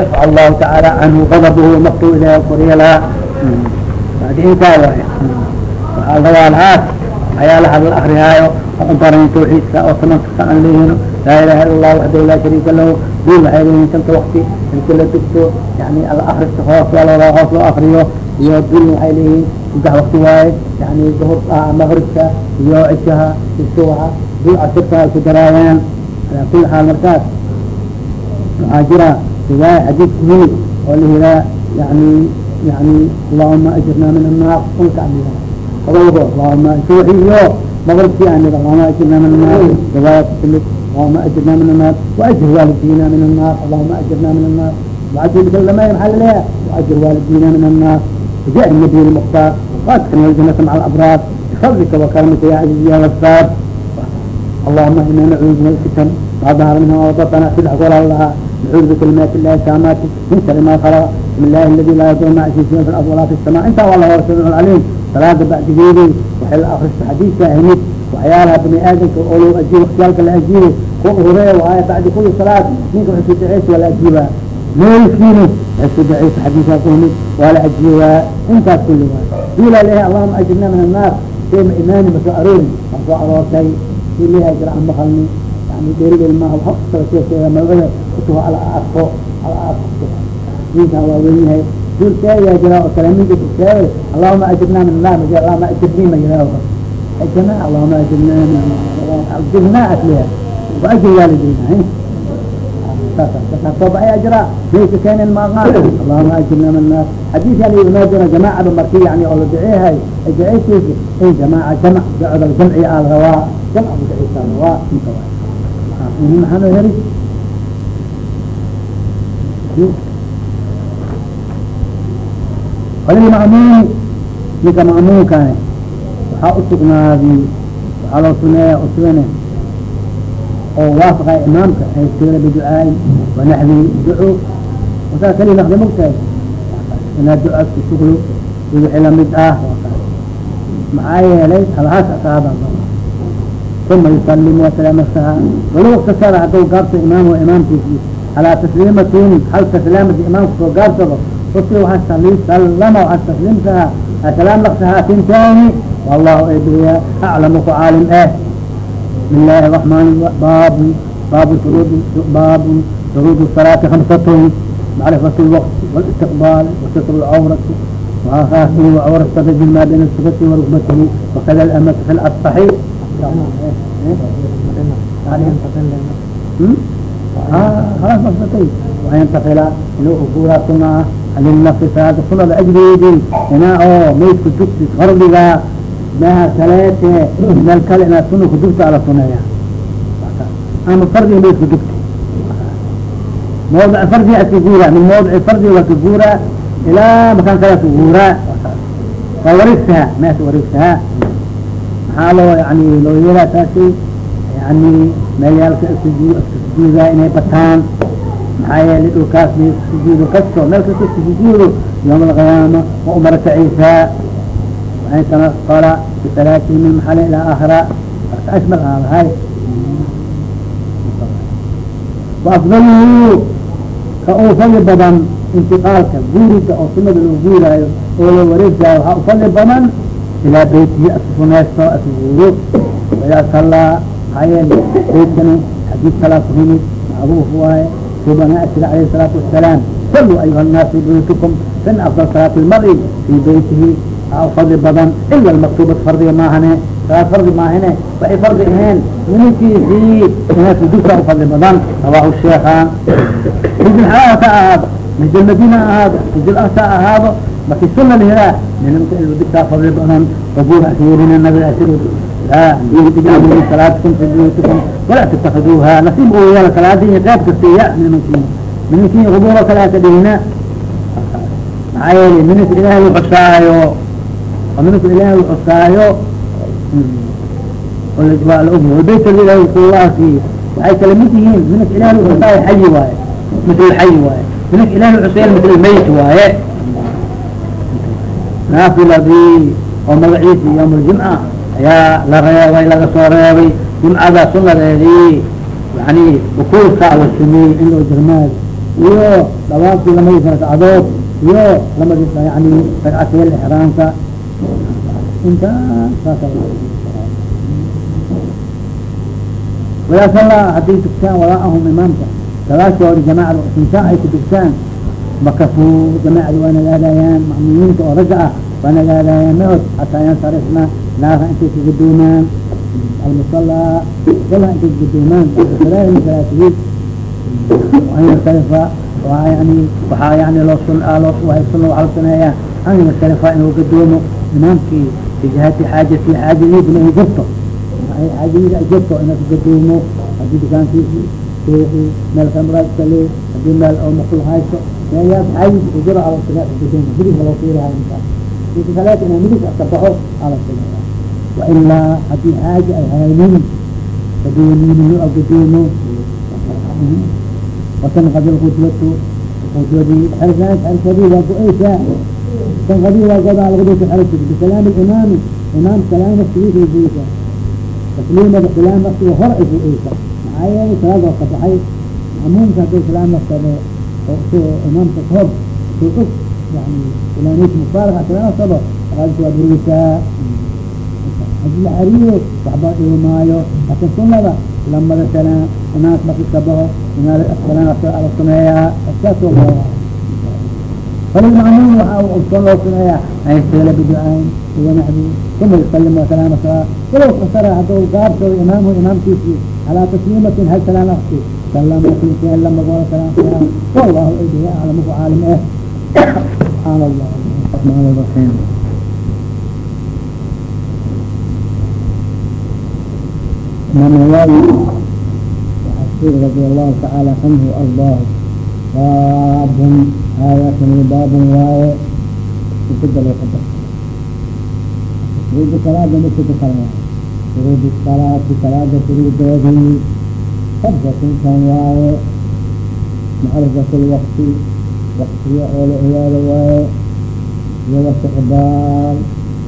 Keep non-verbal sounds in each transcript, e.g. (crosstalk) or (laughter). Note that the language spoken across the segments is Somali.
rafca allahu tacaala canhu gadabuhu maktu ilaah koryeelaa intaa waay waxaa dagaalahaas waxyaalaha la akrihaayo baran tawxiidka oo samanka aan leeyihiin laa ilaha ila allah waxdahu laa shariika lahu dul waxay leeyihiin shanta wakti inta la dugto yani ala akrista hoos waa hoos loo akriyo iyo dul waxay leeyihiin saddex wakti waaye yani duhur magribka iyo cishaha isuwaha dul casirka ay ku daraayaan ala kuli xaal markaas waxaa jira riwaaya xadiid yimid oo la yiraa yani yani allahuma ajirna min annaar unka aniga odolgo allahuma suuxi iyo magribki aniga allahuma ajirna min annaar riwaaya kutimid allahuma ajirna min annaar waajir waalidina min annaar allahuma ajirna min annaar waajirlamay maxaa laleeyahay waajir waalidina min annaar وجاء النبي المختار وادخلنا الجنة مع الأبرار بفضلك وكرمك يا عزيز يا غفار اللهم إنا نعوذ من الفتن ما ظهر منها وبطن في الحضور الله نعوذ بكلمات الله التامات من شر ما خلق بسم الله الذي لا يضر مع اسمه في الأرض ولا في السماء انت والله ورسوله العليم صلاة بعد جيدي وحل آخر حديث هنيت وعيالها بني آدم كأولو أجيب اختيارك لا أجيبه قل هرية وآية بعد كل صلاة منكم حسيت عيش ولا أجيبها ما يكفيني حسيت عيش حديثها كهنيت ولا أجيبها انت كلها قيل لها اللهم أجرنا من النار شيء إيماني مسؤولين مسؤول شيء إليها جرى عن مخلني يعني ديري الماء وحق سوى شيء ما oo ala arko ala arko ninkan waa wen yahay dul sheegaa jira oo kale ninka sheegay allahuma ajirnaa min nar allahuma ajirnii ma yiraaho ajirna allahuma ajirnaa ajirnaa asliya waajir waa la jirnaa toba ay ajra mayka keenin maalmaa allahuma ajirnaa min nar xadiis yani imaadona jamaacada marki yani oo la duceehay duceysiisa in jamaaca jamc ducodal jamciya al rawaa jamc duceysa rawaa inta waa maxaana heli alilmacmuum ninka macmuumkane waxaa usugnaaday waxaa loo suneeya usugane oo waafaqay imaamka ayskala biducaay wanaxwi duco wasaa kali naqda mogtahay inaad duca isku shuglo iyo wixii la mid ah maxaa yeelay halahaas asaaba uma yusalimu wasalaamasaha walow iktasara hadduu gaabto imaam imaamkiisi calaa tasliimatin hal taslaamati imaamka soo gaabsado usi waxaa sallama waxaa tasliimsaha سلام لقتها تنتاني والله ادري اعلم عالم اه بسم الله الرحمن باب باب شروط باب شروط الصلاة خمسة معرفة الوقت والاستقبال وستر العورة وآخاته وعورة الرجل ما بين السفة وركبته وكذا halas masbatay wayantailaa inuu ufuraa sunaa linaftisaada sunada ajredi inaa oo maydku dugsi kordhigaa meha kaleete meel kale inaa suna kudugta ala suneeya ama fardiga maydku dugta mawdic fardi askaguuraa min mawdici fardi wakaguuraa ilaa makaan kale askaguuraa fa waregsaha meas waregsaha maxaa loo yani loo yeelaa taasi yani meelyaalka iskasuu sujuuda inay bataan maxaa yeelay dhulkaas bay kusujuudo kasto meel kasta kusujuudo yawma alqiyaama wa umarata ciisa wain tanaala bisalaati min maxali ilaa ahra marka ashmal aalahay waafdaluhu ka uu badan intiqaalka. Guurida oo sunada loo guuraayo oo la wareegaayo waxaa u fadli badan ilaa beytihi asu sunaysto ilaa salaa maxaa yeelay beytkani xadiid kalaa ku yimid macruuf waaye سيدنا أسر عليه الصلاة والسلام صلوا أيها الناس في بيوتكم فإن أفضل صلاة المرء في بيته أو فرض بدن إلا المكتوبة فرض ما هنا صلاة فرض ما هنا وأي فرض هين من في في ناس ذكر أو فرض بدن رواه الشيخان مثل هذا هذا مثل المدينة هذا مثل الأساء هذا ما في السنة لها من salaatkum sujuudkum walaa tatakaduuha nasiib ooyala salaadihi qayb kasiiya minki minki qubuura kalaata dhigna maxaa yeeli minka ilaahay uxusaayo oo minka ilaahay uxusaayo waa la ogyahay walbaytadi ilahay kuwaasi waxay kala mid yihiin minka ilaahay uxusaayo xayi waaye mitl xayi waaye minka ilaahay uxusayo mitl mayt waaye naafiladi oo magaciisi yawm ljimca ayaa la reebay laga soo reebay jumcada sunadeedii yani ukuurka la shumiyey inuu jarmaad iyo dhawaafkii lamadii ragcadood iyo lamadi yani ragcateel exraamka intaan saasa walaasala hadday dugtaan waraa'ahum imaamka gadaashooda jamaacda sinsaa ay ku dugtaan makafu jamaacda waa nagaadayaan ma'muumiinta oo ragga ah waa nagaadayaan maod xataa yaan sarixna naara intay kagadoomaan almusala musala intay kagadoomaan salaah min salaatihiin an yansarifa waa yani waxaa yani loo sun loo waa sunna waxaa la suneeyaa an yansarifa inuu gadoomo imaamkii bijihati xaajati xaajadiidna ay jirto xaajadiida ay jirto inaa kagadoomo haddii dukaankiisi meel kamraskale haddii meel oo makul hayso meeyaa xaajis kujiro ala gadoomo midig loo fiirahay kaleeta inaa midig ka baxo ala wailaa haddii xaaja ay haynin gadoomin gadoomo watanqadi lkudlatu kudladii xersaas xersadii waa go-eysaa tanqadi waa godaa lagudasa xersa bisalaami imaami imaam salaam waqtigiisa buysa tasliimada salaam waqtiga hor ay bu-eysa maxaa yeelay salaad waa ka mamuumka hadday salaam waqtado oo imaamka kahor soo yani ilanis mufaaraqa salaam waqtado salaadka waa bureysaa haddii la xariyo waxba dhimaayo laakin sunada lamada salaan inaas inaad salaan ala suneeyaa saasoo falilmacmuum waxa son loo suneeyaa an yastagila biducaain iyo naxdi uma yusalim wasalaama salaa walow kasara hadduu gaabsoodo imaamhu imaamkiisi calaa tasliimatin hal salaan akti salama kinteen lama goola salaan salaan wallahu aydihi aclamu ku caalim eh subxaan allah raxmaan raxiim nawawi waxaa radi allahu tacaala canhu ardaah. Baabun haayakani baabun waaye isudalo kada shuruudi salaada masuka kala waaye shuruudi salaati salaada shuruudoodii sabdatun kan waaye macrifat lwakti waktiga oo la ogaado waaye iyo wastiqbaal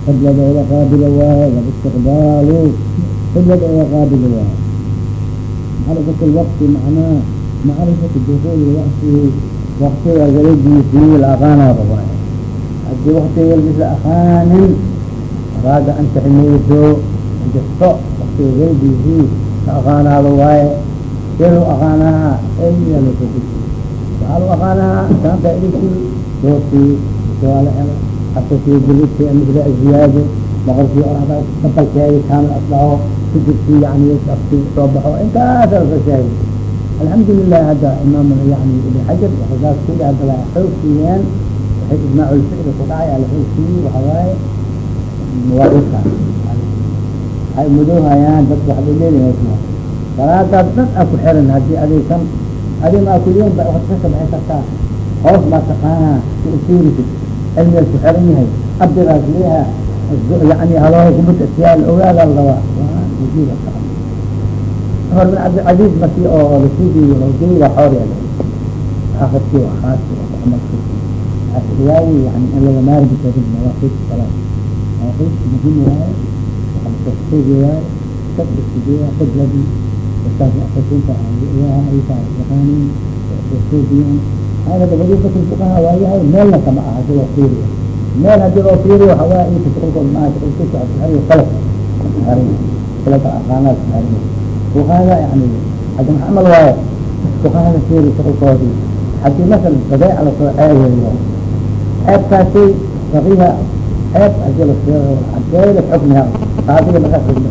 qiblada oo la qaabilo waaye waistiqbaalu qiblada oo la qaabilo waaye macrifat lwakti macnaa macrifatu dukuuli wakti waktiga galadiisii la aqaanaaba waaye haddii waktiga galadiis la aqaanin araada an taxmeyso jirto waktiga galadiisii la aqaanaado waaye see lu aqaanaha lasokusi waxaa lu aqaanaha saanta idisi doortii waa la helo asasii gulidki misla ziyaado maqrkii orada kabalkeedi kaamil asbaho sujudkii yani afki soo baxo intaasa laka sheegay alxamdu lilah hadda imaam yani ibn xajar waxasaas kuli hadda xoog siiyeen. Waxay ijmaac lficli ku dhacay ala xoog siiyi waxa waaye muwaadinka waxay mudoohayaan dadka waxbay leedahay salaadaas dad a ku xiran haddii adaysan adi maa kuliyan ba wad ka sabaxay kartaa. Hoos maa taqaanaa si usiirisid cilmigaas ku xiran yahay. Abdiraas leeha yani haloo kumud asiyaal ogaada rabaa cumar bin cabdilcaziz markii oo rasuudi rasuuli waa xoor yaale xaafadkii waa khaaski amalki riwaayi yani in laga maarmi karin mawaaqiit salaad mawaaqiit muhiim waaye waxaa sheegi waaye harin fuqahada yani hadda maxamal waayo fuqahada fiiri shuqulkoodii haddii masala badeeca la soo ceebeeyo ceebkaasi faqiha ceeb haddii la soo cadeeyo xukmiha qaadiga laga xukmo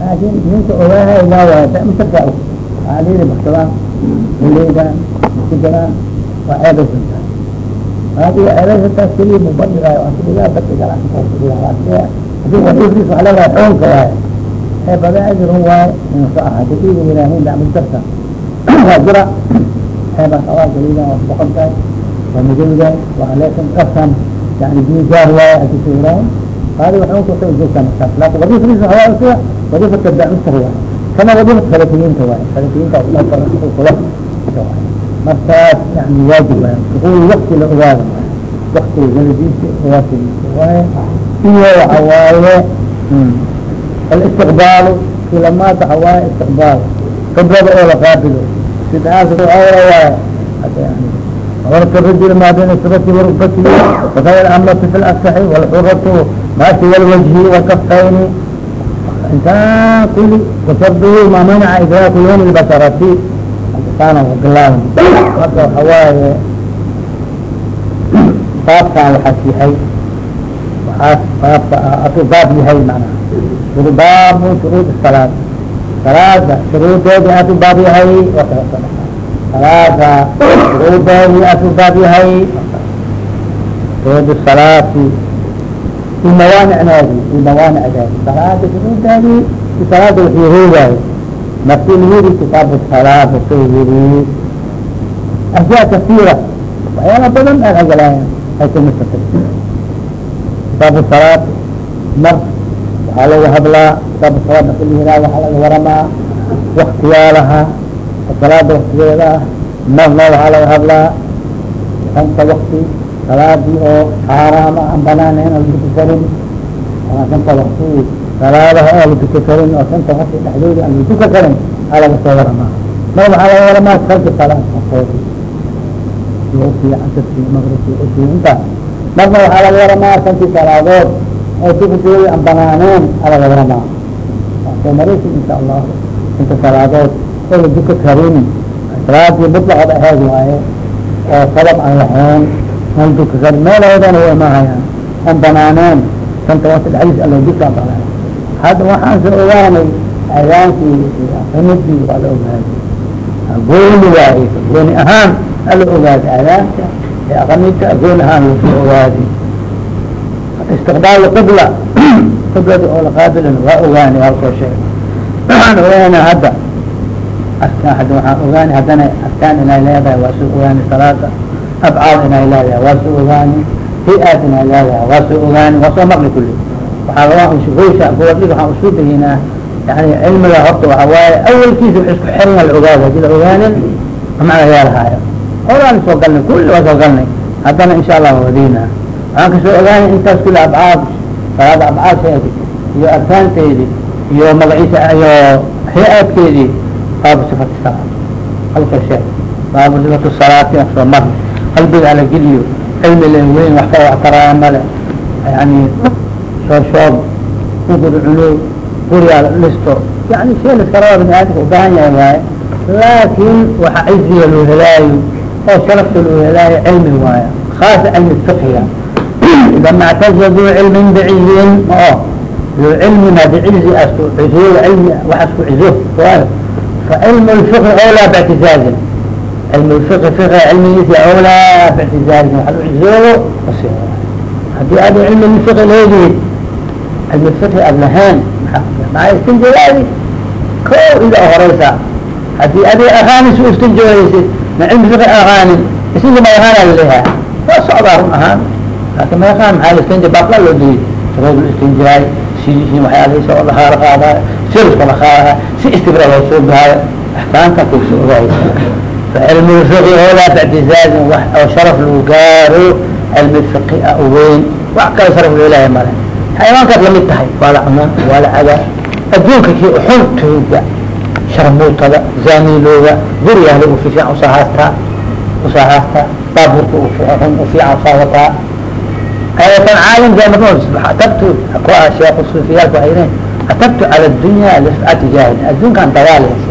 laakin ninka ogaahay laa waayo damasarka alidi baksadaan uleydan kujaraan waa ceebaysantaa qaadiga ceebaysantaas keliya mubadigayo asigaa badigaa haddii wadiifriis waa leedahay xoonka waayo ee badeecadi run waayo insa aha dadiga ilaahin dacmasarka waa jira. Ceebaa qabaa galida waa boqon tahay waa madowdahay waa leekan qafkan yani diigaar waayo haddii sa ilaahin qaadiga xoonka waxay joogtaa markaas. Laakin wadiifriis waa sida wadiifata dacmasar waayo. Kama wadiifata salafiyiinta waayo. Salafiyiinta kula markaas yani waajib waayo. Dukuul wakti la ogaado waktiga galadiisa ogaasiisa waaye iyo waxa waaye alistiqbaalu silamaad waxa waaye istiqbaal qiblada oo la qaabilo sidaas waaye عورة الرجل ما بين سرته وركبته وغير الأمة في الأصح والحرة ما سوى الوجه والكفين إنسان كل وشرده ما منع إدراك يوم البشرة كان وقلال مرka waxa waaye baabkan waxaa sihay waxaas baabka atu baab yahay manaa uru baabu shuruud salaad salaada shuruudeedi atu baab yahay salaada shuruudeedi atu baab yahay shuruud salaati imawaaniceedi imawaaniceedi salaada shuruudeedi salaada wixii hoogaayo markii la yiri kitaabu salaad wuxuu yiri ashyaa kasiira waxyaala badan aad hagalaaya ay kumisatay kitaabu salaad mar waxaa laga hadlaa la yiraa waxaa laga waramaa waktiyaalaha salaada waktigeeda ah marna waxaa laga hadlaa shanta wakti salaadii oo xaaraama aan banaaneyn oo laduka karin shanta wakti salaadaha oo laduka karin oo shanta wakti dhexdooda aan laduka karin aa laga soo waramaa. Mar waxaa laga waramaa salka salaad akoodi duhurkii casirkii maqribkii cishii intaas. Marna waxaa laga waramaa shantii salaadood oo dukatooda aan banaaneen aa laga soo maraysi insha allahu inta salaadood oo duka karin salaadii mutlaqad aheed waaye oo sabab aan lahayn aan duka karin meelahoodana way maahayaan aan banaaneen shanta waqti dhexdiis alla dukaa banaan hadda waxaan soo ogaanay adaankii aqimidii waa la ogaaday gooni waaye gooni ahaan ala ogaaday adaanka ee aqamidka gooni ahaan la soo ogaaday istiqbaal qibla. (clears throat) Qiblada oo laqaabilan waa ogaanay halkoo sheeg. Waxaan ogaanay hadda. Askaan hadda waxaan ogaanay haddana askaan inay leedahay waa soo ogaanay salaada. Abcaal inay leedahay waa soo ogaanay hi-aad inay leedahay waa soo ogaanay waa soo maqli kulli. Waxaa laga shugoysha goordhig waxaan usuu daginaa yani cilmiga horta waxa waaye awalkiisa wax isku xiran la haddii la ogaanin macna yeelahaayo horaan soo galnay kulli waa soo galnay. Haddana insha allah wadina waxaan ka soo ogaanay intaas kulli abcaad salaada abcaasheedi iyo arkaanteedi iyo magaciisa iyo hay'aadkeedii baabu sifati salaat halka sheeg baabu sifatu salaati soo marna qalbiga ala geliyo cilmi le weyn wax ka wax taraaya male yani shoob shoob ugur culow gurigaa la dhisto yani shay laskala bini aadamka ubaahan yahay waaye laakin waxa ciziga loo helaayo. Oo sharafta loo helaayo cilmi waaye khaasa cilmi fiqiga ida mactaza duu cilmin biciyin o duu cilmina bicizi asku cizo cilmi wax asku cizo waayo facilmu lfiqi awlaa bictizaazin cilmu lfiqi fiqiga cilmigiisa awlaa bictizaazin waxa lu cizoobo haddii adi cilmi lfiqi leediid cilmi fiqi ad lahayn maa istinjadaadi ko ida horeysa haddii adi aqaanin su istinjooyeysid ma cilmi fiqi aqaanin istinja ma laakin ma aqaan maxaa istinja baaqla loo diyey shuruud istinjaay si waxyaalihiisa oo lahaara qaadayo sirska la qaadayo si istibra loo soo gaayo axkaamta kuso ogaaysa facilmu fiqi oolaa bictizaazin wax oo sharaf lagu gaaro cilmi fiqi a weyn. Wax kale sharaf loo male xayawaankaad la mid tahay waa la cunaa waa la cadaa. Adduunka kii uxun tooga sharmuutada zaanilooga guriga hali u fiican usaa haastaa usaa haastaa baabuurka un ufiican usaa wataa ayatan caalam jaamad atabtu ku ah sheekh suufiyaalku waxay yihiin atabtu cala dunya liscati jaahil adduunkan dagaalaysa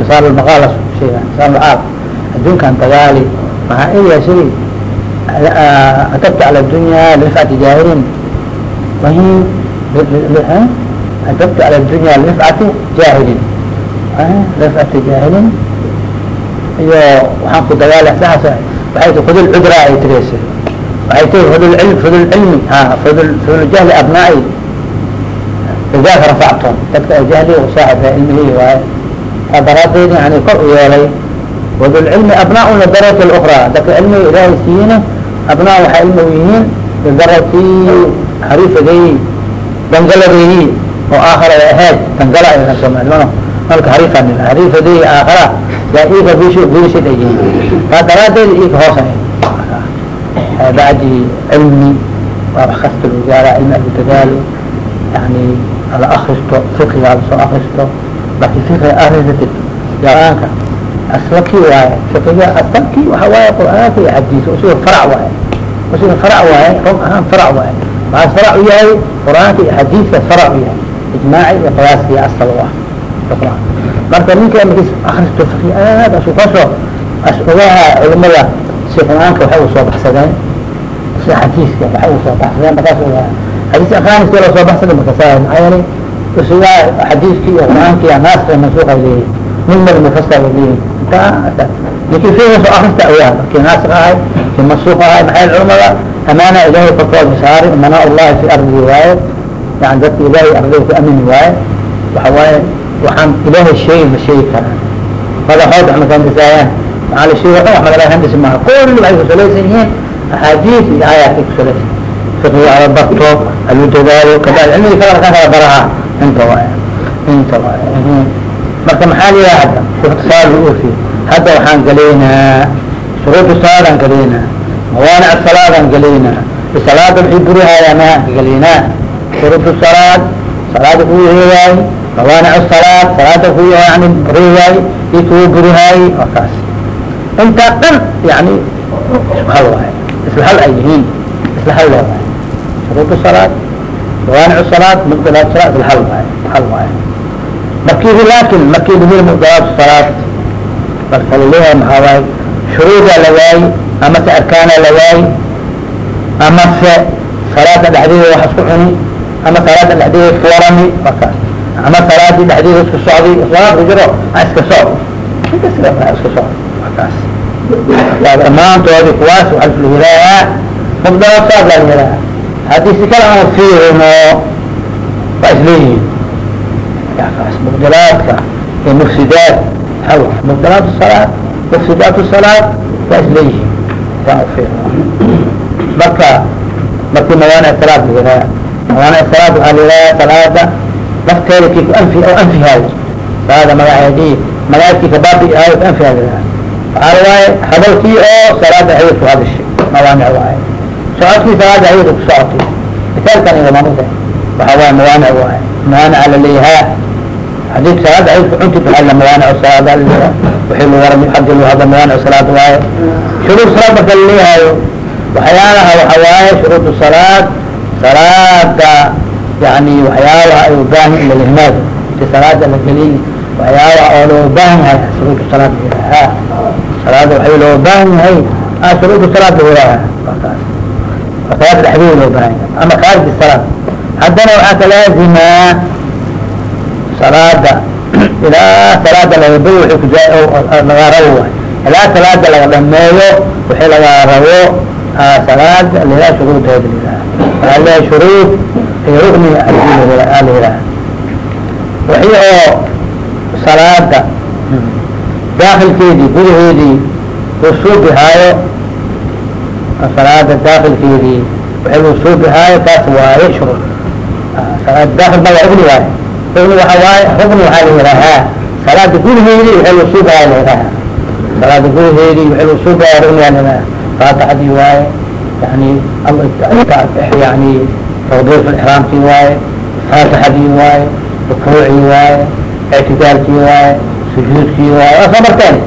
lisaal lmaqaalas sheega lisaal lcaal adduunkan dagaali maxaa il yeeshay كتبت على الدنيا لرفعة جاهل وهي كتبت على الدنيا لرفعة جاهل رفعة جاهل iyo waxaan ku dagaala saas waxay ti fudul cudra ay tireysa waxay tii fudul cilm fudul cilmi ha fudul fudul jahli abnaa'i idaaka rafactum dadka oo jahli u saaxibka cilmihii waaye taa daraadeed yani kor u yeelay fudul cilmi abnaa lidarati اlأkra dadka cilmiga ilaahay siiyina abnaa waxay ilma yihiin lidarati hariifadeyi dangaladeyi oo aakhara ay ahayd dangala malka hariifan hariifadeyi aakhara taa daraadeed iika hoosa bacdi cilmi waa wax kasta lagu gaara cilmi alu dadaalo yani ala akristo fiqiga ala soo akristo laki fiqiga akrisatid qur'aanka aslki waaye fiqiga asalki waxa waaye qur'aanka iyo xadiiska usiga farac waaye usiga farac waaye rog ahaan farac waaye maxaa farac u yahay qur'aanka iyo xadiiska farac u yahay ijmaaci iyo qiyaaska iyo asal u ah marka ninka markiis akristo fiqi aad asu ka soo as ogaha culimada si qur'aanka waxay u soo baxsadeen si xadiiska waxay u soo baxsadeen markaas xadiis aqaanis loo soo baxsaday markaasa maxaa yeelay usiga xadiiska iyo qur'aanka iyo naaska mansuuq ay leeyihiin min mad mufasal ay leeyihiin ninkii fiiga soo akrista ogaha kii naasik ahay kii mansuuq ahay maxay culimada amaana ilahay korkooda saaray amanaa ullahi fi ardi waaye yani dadka ilahay ardiga ku amini waaye waxa waaye waxaan ilaahay sheegi ma sheegi karaa madaxood wax makandisaayaan maxaa la sheega wax magala handisi maaha kulli waxay kusalaysan yihiin axaadiis iyo aayaadkay kusalaysan fiqiga ala barto halu dadaalo kada cilmigi kala kan kala baraha inta waay inta waay marka maxaa la yihaha hadda ikhtisaar lu ofiy hadda waxaan galaynaa shuruudu salaadaan galaynaa mawaanic salaadaan galaynaa salaada maxay burihaayaa maaan ka galaynaa shuruudu salaad salaada kuu reeyaay mawaanic salaad salaada ku yani reeyaay i kuu burihaay waa kaas intaa dhan yani isku waay isla hal ay yihiin isla hal loo waay salaad mawaanic salaad mubdalaat salaad isla hal waay hal waay markii laakin markii la mid mubdalaat salaad marka la leeyahay maxaa waay shuruudaa la waayey ama se arkaana la waayey ama se salaada dhexdeeda wax isku cuni ama salaada dhexdeeda warami waa ama salaadii dhexdeeda isku socday salaad ku jiro a iska socd iska socd waa kaas. Dhammaantoodi kuwaas waaa la yihaahaa mubdalaat salaad laa yihaaha haddii si kale aan fiirino waa isleeyihiin mubdalaadka iyo mufsidaat. Hal mubdalaat salaad mufsidaat salaad waa isleeyihiin saa ufiirno marka markii mawaanic salaad la yihaaha mawaanic salaad waxaa la yihaaha salaada nafteeda ku anfi o anfihaayo salaada magaceedii magaceedkii kabaabi ku la yihaaha waxaa waaye hadalkii oo salaada ayada ku hadashay mawaanic waaye. Socodkii salaada ayada ku socotay misaalkan imaamada waxa waaye mawaanic waaye. Mawaanic la leeyahaa haddii salaada ayada kucunti baxalla mawaanic salaada wixii lu warami haddii lu hadla mawaanic salaad waaye. Shuruud salaad marka laleeyahaayo waxyaalaha waxa waaye shuruud salaad salaada yani waxyaabaha ay ubaahan in lalihmaado inti salaada la gelin waxyaabaha oo loo baahan yahay shuruud salaad layihaha salaada waxay loo baahan yahay shuruud salaad la yihaaha kaas salaada dhexdeeda loo baahan yahay ama khaarij salaad haddana waxaa ka laazimaa salaada ilaa salaada lagaba wa ku laga rabo waay ilaa salaada laga dhameeyo wixii laga rabo salaada lilaha shuruudeeda waxaa leeyahay shuruud iyo rukni la yihaaha wixii oo salaada daakilkeedii gudaheedii uu suubihaayo salaada daakilkeedii wixii uu suubihaayo taas waaye shuruud salaada daakil ma waa rugni waaye rugni waxa waaye rugni waxaa la yihaahaa salaada gudaheedii wixii luu suubihaayo la yihaaha salaada gudaheedii wixii luu suubihaayo rugni waa la yihaaha faatixadii waaye yani yani taqdiir fi ixraamkii waaye faatixadii waaye rukuucii waaye اعtidaalkii waaye sujuudkii waaye waa soo marteen.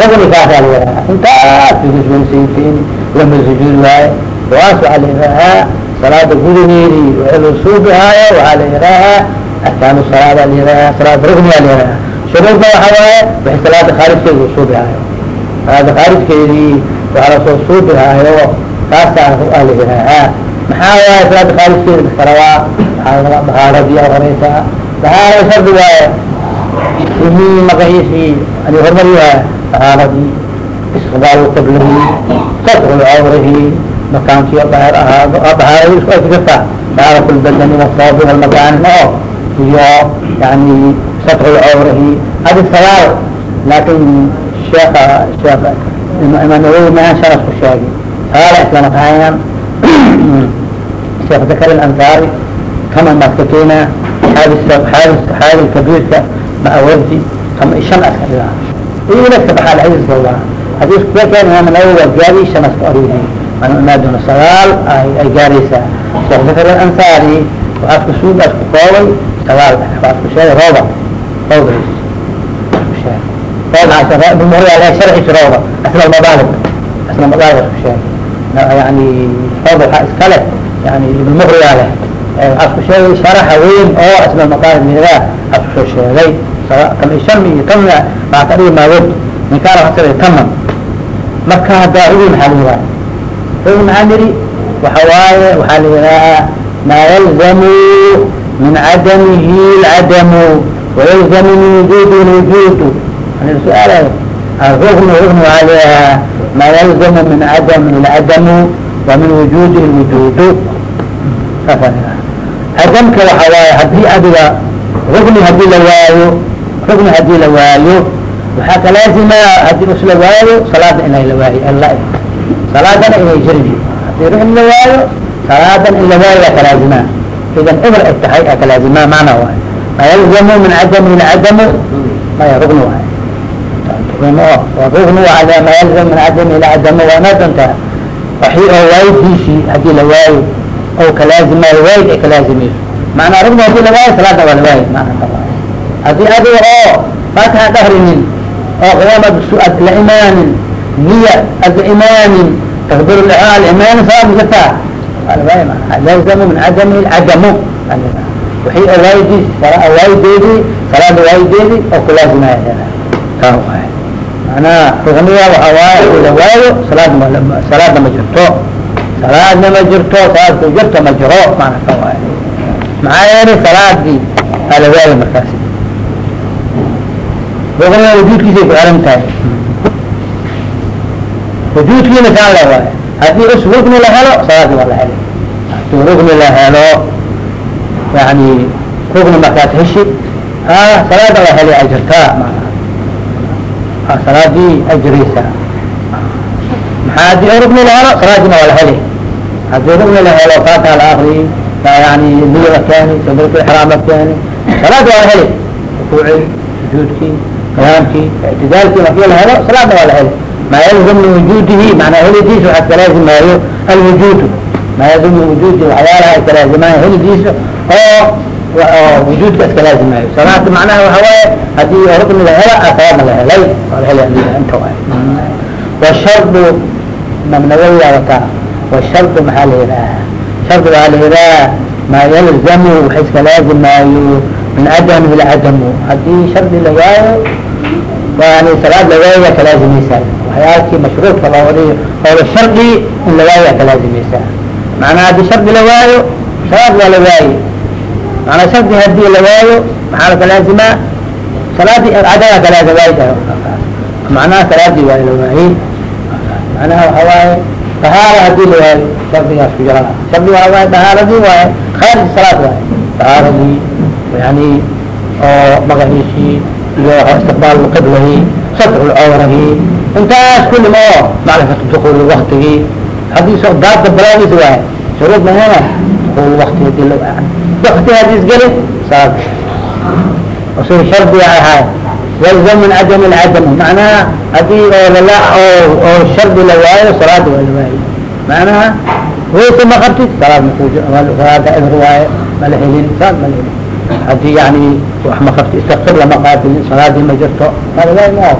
Rugni kaasaa la yihaaha intaas saytiin lama sujuud waaye. Kuwaas waxaa la yihaahaa salaada gudaheedii wixii luu suubihaayo waxaa la yihaahaa arkaan salaada la yihaaha salaada rugniyaa la yihaaha shuruudna waxa waaye wixii salaada khaarijkeedi uu suubihaayo salaada khaarijkeedii waxaa la soo suubihaayo taasaa a la yihaahaa maxaa waaye salaada khaarijkeedi maskarabaa waxaa bahaaradii horeysa bahaara shardi waaye imii magaciisii ani hormariyaha bahaaradii istiqbaal qiblihii satru cawrihii makaankii bahaar ahaado bahaaradi isku arki kartaa bahaarat lbadani wasaabi walmakaani oo iyo yani satru cawrihi hadi sagaal laakin sheeka sheeka imaam nawawi mahan sharas ku sheegay sagaala islama kahayaan (coughs) sheekh zakar alansaari kama maska keena xaadis xaadis xaadis kabiirka maawardi kama shan aska dhigaa ilaska baxaa xadiiska waa xadiisku kuwa keen imaam nawawi waa gaari shan aska oriyay anu imaaduna sagaal ay gaaraysaa sheekh zakar alansaari waxaas ku suugaas ku koobay sagaal waxaas ku sheegay rooba rooba sheegay sharci sirooda asna madaalib asna madaalib isku sheegay yani fadlxa iskale yani ibnmqriga leh asku sheegay sharaxa weyn oo isla maqaalimeeda askusoo sheegay an iyo tana maatadhigi maagood ninkaala hasada taman marka haddaa ugi maxaa liyiraa ugi maxaa lihi waxa waaye waxaa liyihahaa maa yalzamu min cadamihi lcadamu wayalzamu min wujuudi wujuud an suaal rugn rugn waaa liahaa ما يلزم من عدم العدم ومن وجود الوجود عدمka waxa waay hadii adiga rugni hadii la waayo rugni hadii la waayo waxaa kalaazima hadii us la waayo salaada in la waayo alla salaadana inay jirin hadii rugni la waayo salaadan in la waayo aa kalaazima idan ibr ay tahay aa kalaazima macna waay ma yalzamu min cadami lcadamu maya rugni waay rugn ala ma yalzam min cadami lcadam waanadanta waxi oo waayidiisii haddii la waayo oo kalaazimayo waayid ay kalaazimayso macnaa rugni haddii la waayo salaada waa la waayo haddii adiga oo faatixa ad akrinin oo qiyaam ad la imaanin niya ad la imaanin takbir al imaanin salaad masataa waa la waayo yalzamu min cadami lcadamu waxi oo waayidiisi waayideedii salaada waayideedii oo kalaazimayo taa waay manaa rugniga waxa waay la waayo salaad salaadna ma jirto salaadna ma jirto salaad ku jirto ma jiro mana ka waay maxaa yeelay salaadii aa la waayo markaasi rugniga wujuudkiisay ku xiran tahay wujuudkiina kaan le waayo haddii us rugni la helo salaadi waa la helay haddii rugni la helo yani rugni markaad heshi ha salaada la helay ay jirtaa mana salaadii ajreysa maxaa haddii rugni la helo salaadiina waa la heli haddii rugni la helo faatiha la akri yani niya la keeni sabirka ixraam la keeni salaada waa la heli rukuuci sujuudkii qiyaamkii ictidaalkii markii la helo salaadna waa la heli maa yalzam min wujuudihi manaa helidiisa waxaa kalaazimayo alwujuudu maa yalzam min wujuudi waxyaalaha ay kalaazimayo helidiisa oo wujuudka iska laazimayo salaada macnaha waxa waaye haddii rugni la hela la helay inta washardu mamnawiya wataa washardu maxaa la yidhaha shardi waxaa la yidhaha maa yalzamu waxa iska laazimaayo min cadamihi lcadamu haddii shardi la waayo yani salaad la waayo waa kalaazimaysaa waxyaalkii mashruudka loo dhiyo oola shardi in la waayo waa kalaazimaysaa macnaha haddii shardi la waayo salaad waa la waaye manaa shardi haddii la waayo maxaa la kalaazimaa salaadii cadada kalaaza waayid macnaha salaadii waa la waayey macnaha waxa waaye dahaara haddii la waayo shardigaas ku jira shardi waxa waaye dahaaradii waaye khaarij salaad waaye dahaaradii yani oo magaciisii iyo istiqbaal qiblahi satr cawrahi intaas kulli ma oo macrifatu dukul waktigii haddii daadda balaadiis waaye shuruud mahena dukul wakti haddii la wakti haddii isgeli salaad usul shardi ahay yalzam min cadam lcadam macnaha haddii oo lala oo shardi la waayo salaada waa la waayo macnaha waysa ma qabtid salaad masalaada eber waaye mala helin salaad mala helin haddii yani wax ma qabti istakfir lama qaabilin salaadii ma jirto mala waayo ma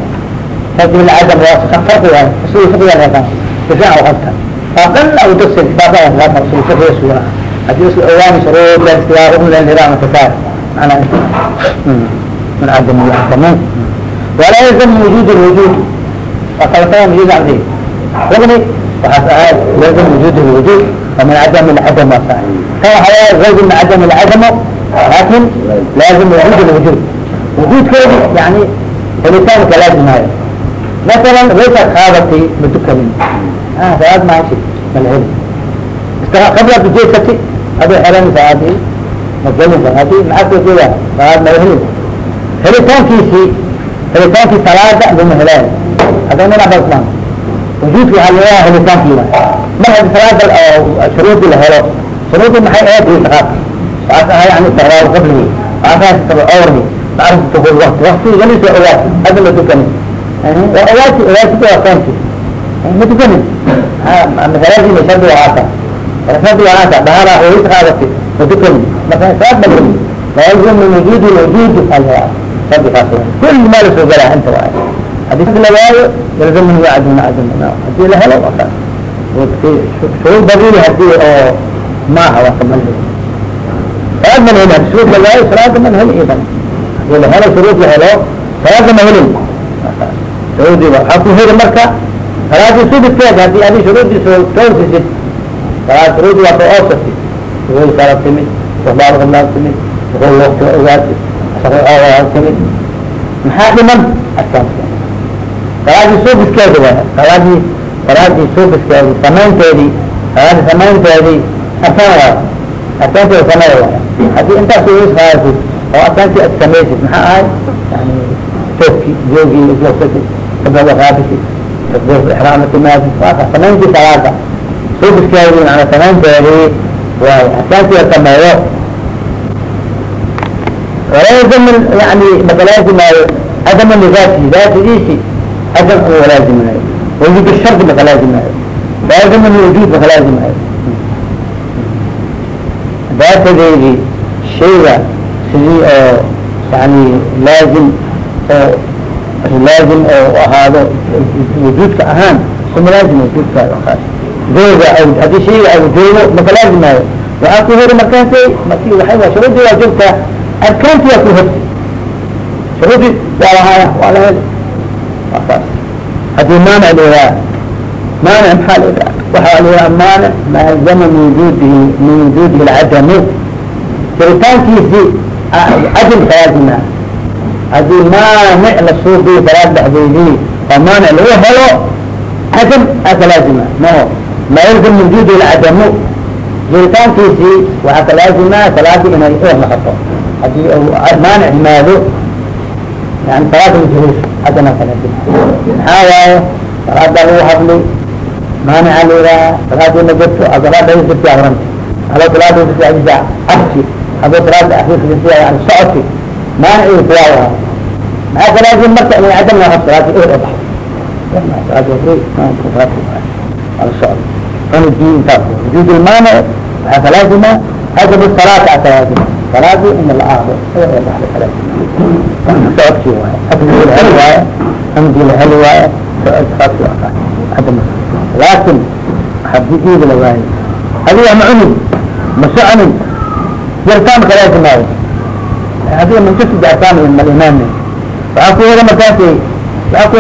shardi lcadam waa farqi waayo usul fiqi waa heekan difac qabta aqal haddii isku ogaani shuruudkan istigaarumlen hiraama kasaar manaa hmm, min cadamiy axkamuun walaa yazam wujuud lwujuud fakalkaa wujuud camdi lagni waxaas ahaad lazam wujuud lwujuud famin cadam lcadam waa saa kan waxaa lazim min cadam lcadamo laakin laazim wujuud lwujuud wujuudkeedi yani helitaanka laazimaayo masalan raysaad qaadati madukanin ah, salaad maashi malheli qabla bijeedkati ada xelanaysaa hadi magelinka hadi maagkagoda salaad laga heli helitaankiisi helitaankii salaada lama helay hadan ina basman wujuudka waaa lagaa helitaankiiba mar hadi salaada shuruudi la helo shuruudi maxay ahayd iiqaad waas ahaa yani istiqraab qabligi waasaas tabcowrni macrif dukuul wakti wakti ganisoo ogaad hadda ma tukani waa ogaati ogaatida waa keenki ma tukani masalaadii mashadi wahaata تكني وأولادي أولادي وقتانتي ما تكني مثلا دي مشهد وعاسا مشهد وعاسا بهارا هو يتخاذتي وتكلم مثلا سؤال مجرم لا يلزم من وجود الوجود الهواء كل ما له جرى انت واحد hadii la waayo yalzamhu aduna aduna hadii la helo waa shuruud badili hadii oo maaha waa kamal salaad man heli shuruud la waayo salaada man heli idan hadii la helo shuruud la helo salaada ma helin shuruudii waxaa ku heli marka salaadii subidkeed hadii adi shuruudii toosisid salaad shuruudii waa ka oosati suhuul kala timid istiqbaal timid dukuul waqtiga ogaatid timid maxaa dhiman arkaanka salaadii suubiskeedi waay salaadii salaadii suubiskeedi samaynteedii salaadii samaynteedii arkaan waay arkaanteeda samey waay haddii intaas suubis qaadasid oo arkaantii ad samaysid maxaa ahay yani toobki joogii islawsatid kabrada qaadisid takbiirta ixraama timaadid waaka samayntii salaada xukuskaagi mana samaynteedi waay asaasi sameeyo. Walaaziman yani maka laazimayo adama lidaati daati iisi adam uma laazimayo wujud shardi maka laazimayo laaziman wujud maka laazimayo daatadeydi shayga sidii oo yani laazim oo laazim oo ahaado wujuudka ahaan kuma laazim wujuudkaas jooga haddii shayga aw joogo maka laazimaayo waxaa ku hori markaasi marki waa shuruudii waa jirta arkaanti waa ku horti shuruudii waa lahaaya waa la heli saas. Hadii maanic liraa maanic maxaa liraa waxaa liraa maanic maazama min wujuudihi min wujuudihi alcadamu jiritaankiisii ah, cadil kalaazima haddii maanic la suubiyo salaad dhexdeedii oo maanic lagu helo cadam aa kalaazima no maa yalzam min wujudihi lcadamu jiritaankiisii waxaa ka laazima salaadii inay oor noqoto haddii maanic yimaado yani salaada majhuus haddana kala maxaa waaye salaada lagu hadli maanica la yidhaaha salaadii ma jirto salaada jirti abranta alo salaada jirti ajisa cabsi hadoo salaada akhirka jirti yani socodki maanici kuwaawaha maxaa kalaazim marka inay cadam noqoto salaadi eer oo baxdo ala socod cunugii intaas wujuud ilmaanic waxaa kalaazima hadab salaata a kalaazima salaadii in la aado socodkii waay la heli waaye amgii la heli waaye socodkaasi waa hadda laakin haddii iida la waayo adiga ma cunin ma soconin yartaan kalaasi maayo adiga mankasida arkaan mal imaamne waxaa ku waxaa ku